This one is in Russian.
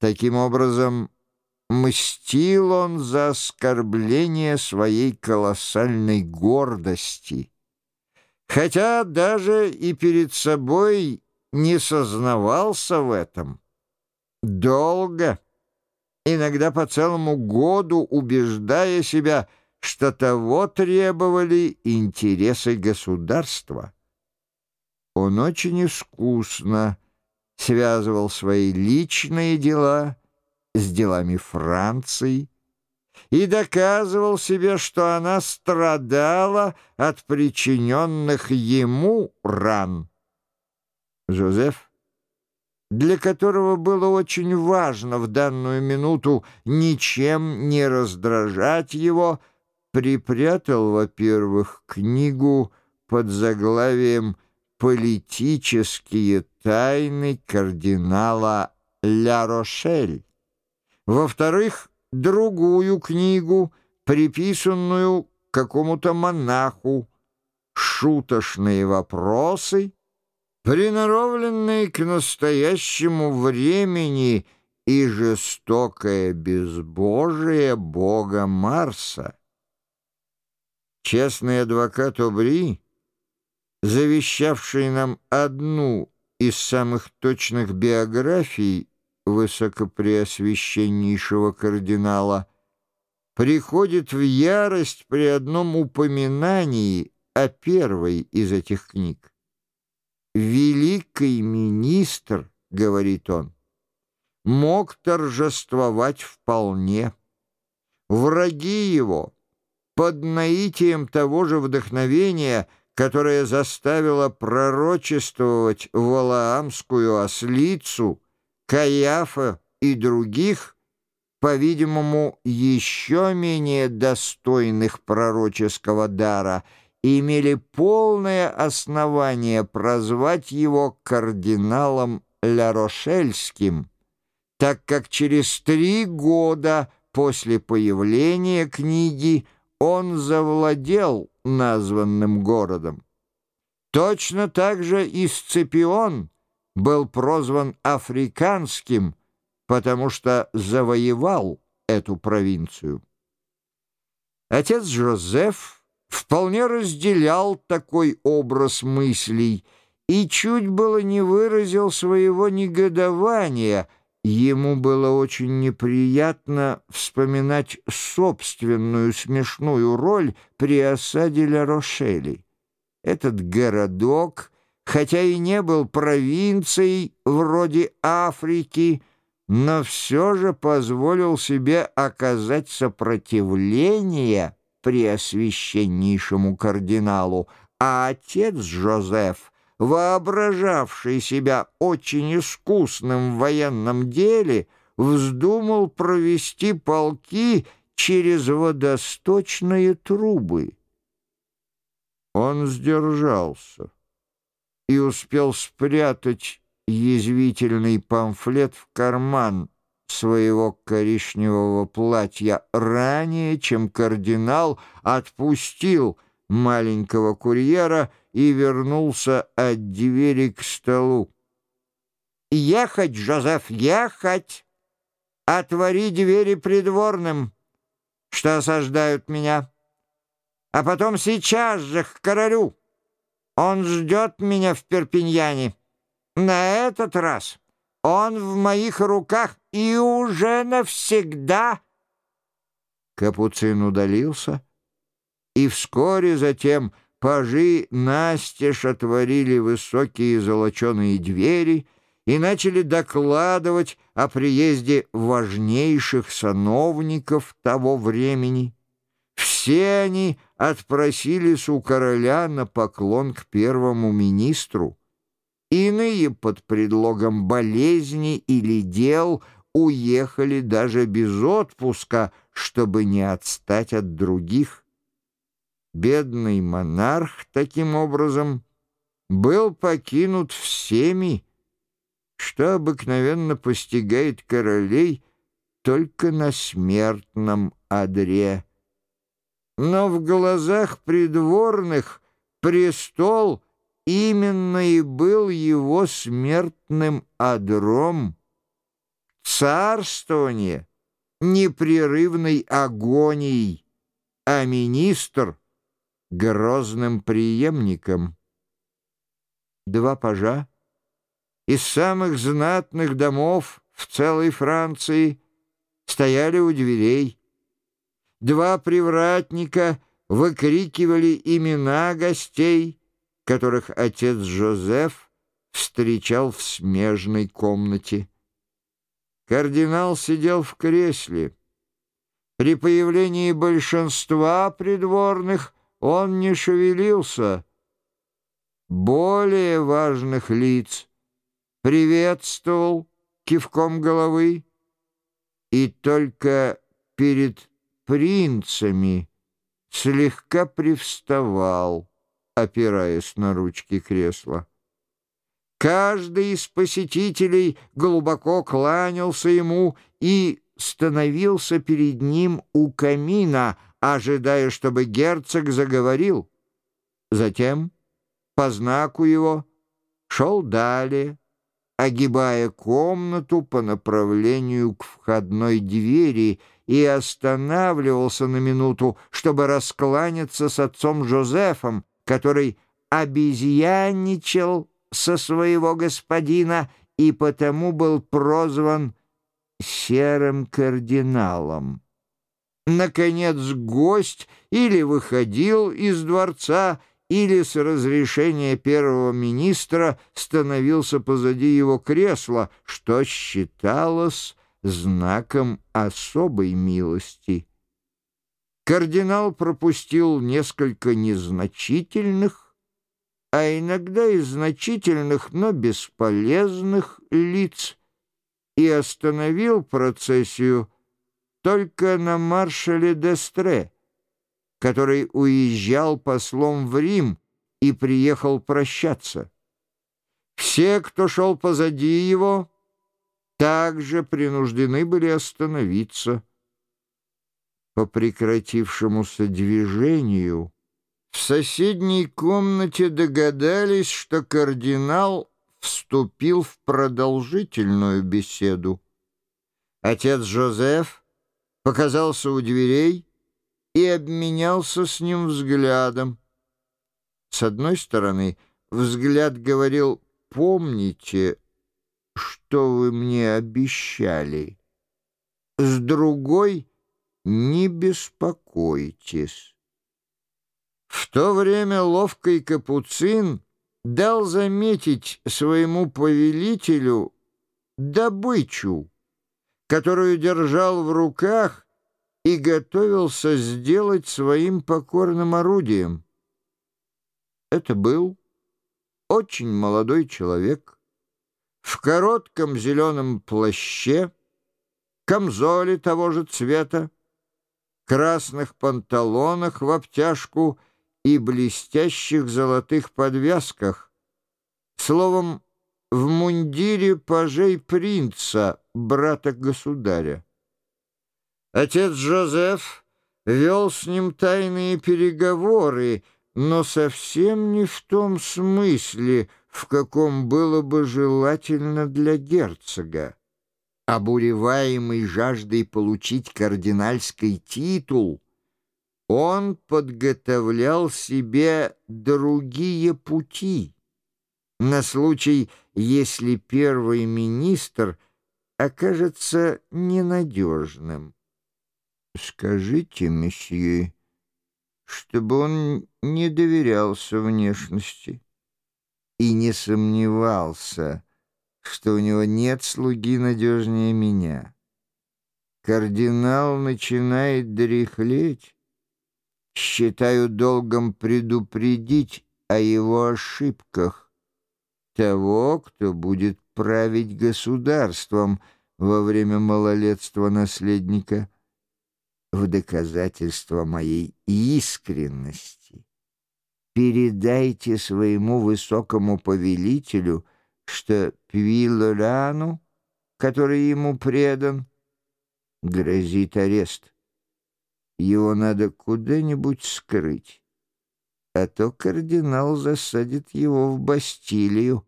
Таким образом, мстил он за оскорбление своей колоссальной гордости, хотя даже и перед собой не сознавался в этом. Долго, иногда по целому году убеждая себя, что того требовали интересы государства. Он очень искусно связывал свои личные дела с делами Франции и доказывал себе, что она страдала от причиненных ему ран. Жозеф, для которого было очень важно в данную минуту ничем не раздражать его, припрятал, во-первых, книгу под заглавием «Политические тайны кардинала Ля Рошель». Во-вторых, другую книгу, приписанную какому-то монаху, «Шуточные вопросы», приноровленные к настоящему времени и жестокое безбожие бога Марса. Честный адвокат Обри, завещавший нам одну из самых точных биографий высокопреосвященнейшего кардинала, приходит в ярость при одном упоминании о первой из этих книг. «Великий министр», — говорит он, — «мог торжествовать вполне. Враги его под наитием того же вдохновения, которое заставило пророчествовать Валаамскую ослицу, Каяфа и других, по-видимому, еще менее достойных пророческого дара — имели полное основание прозвать его кардиналом Ля-Рошельским, так как через три года после появления книги он завладел названным городом. Точно так же и Сципион был прозван африканским, потому что завоевал эту провинцию. Отец Жозеф вполне разделял такой образ мыслей и чуть было не выразил своего негодования. Ему было очень неприятно вспоминать собственную смешную роль при осаде Ля-Рошели. Этот городок, хотя и не был провинцией вроде Африки, но все же позволил себе оказать сопротивление преосвященнейшему кардиналу, а отец Жозеф, воображавший себя очень искусным в военном деле, вздумал провести полки через водосточные трубы. Он сдержался и успел спрятать язвительный памфлет в карман, своего коричневого платья ранее, чем кардинал отпустил маленького курьера и вернулся от двери к столу. «Ехать, Жозеф, ехать! Отвори двери придворным, что осаждают меня, а потом сейчас же к королю. Он ждет меня в Перпиньяне. На этот раз он в моих руках и уже навсегда. Капуцин удалился, и вскоре затем пажи настежь отворили высокие золоченые двери и начали докладывать о приезде важнейших сановников того времени. Все они отпросились у короля на поклон к первому министру. Иные под предлогом болезни или дел уехали даже без отпуска, чтобы не отстать от других. Бедный монарх, таким образом, был покинут всеми, что обыкновенно постигает королей только на смертном одре. Но в глазах придворных престол — именно и был его смертным адром, царствование непрерывной агонией, а министр — грозным преемником. Два пажа из самых знатных домов в целой Франции стояли у дверей. Два привратника выкрикивали имена гостей, которых отец Жозеф встречал в смежной комнате. Кардинал сидел в кресле. При появлении большинства придворных он не шевелился. Более важных лиц приветствовал кивком головы и только перед принцами слегка привставал, опираясь на ручки кресла. Каждый из посетителей глубоко кланялся ему и становился перед ним у камина, ожидая, чтобы герцог заговорил. Затем, по знаку его, шел далее, огибая комнату по направлению к входной двери и останавливался на минуту, чтобы раскланяться с отцом Жозефом, который обезьянничал со своего господина и потому был прозван серым кардиналом. Наконец гость или выходил из дворца, или с разрешения первого министра становился позади его кресла, что считалось знаком особой милости. Кардинал пропустил несколько незначительных, а иногда и значительных, но бесполезных лиц, и остановил процессию только на маршале Дестре, который уезжал послом в Рим и приехал прощаться. Все, кто шел позади его, также принуждены были остановиться. По прекратившемуся движению в соседней комнате догадались, что кардинал вступил в продолжительную беседу. Отец Жозеф показался у дверей и обменялся с ним взглядом. С одной стороны, взгляд говорил «Помните, что вы мне обещали». С другой «Не беспокойтесь». В то время ловкий капуцин дал заметить своему повелителю добычу, которую держал в руках и готовился сделать своим покорным орудием. Это был очень молодой человек в коротком зеленом плаще, камзоле того же цвета, красных панталонах в обтяжку — и блестящих золотых подвязках, словом, в мундире пажей принца, брата государя. Отец Жозеф вел с ним тайные переговоры, но совсем не в том смысле, в каком было бы желательно для герцога. Обуреваемый жаждой получить кардинальский титул — он подготовлял себе другие пути на случай, если первый министр окажется ненадежным. Скажите, месье, чтобы он не доверялся внешности и не сомневался, что у него нет слуги надежнее меня. Кардинал начинает дряхлеть, считаю долгом предупредить о его ошибках того, кто будет править государством во время малолетства наследника. В доказательство моей искренности передайте своему высокому повелителю, что Пвиллорану, который ему предан, грозит арест. Его надо куда-нибудь скрыть, а то кардинал засадит его в Бастилию.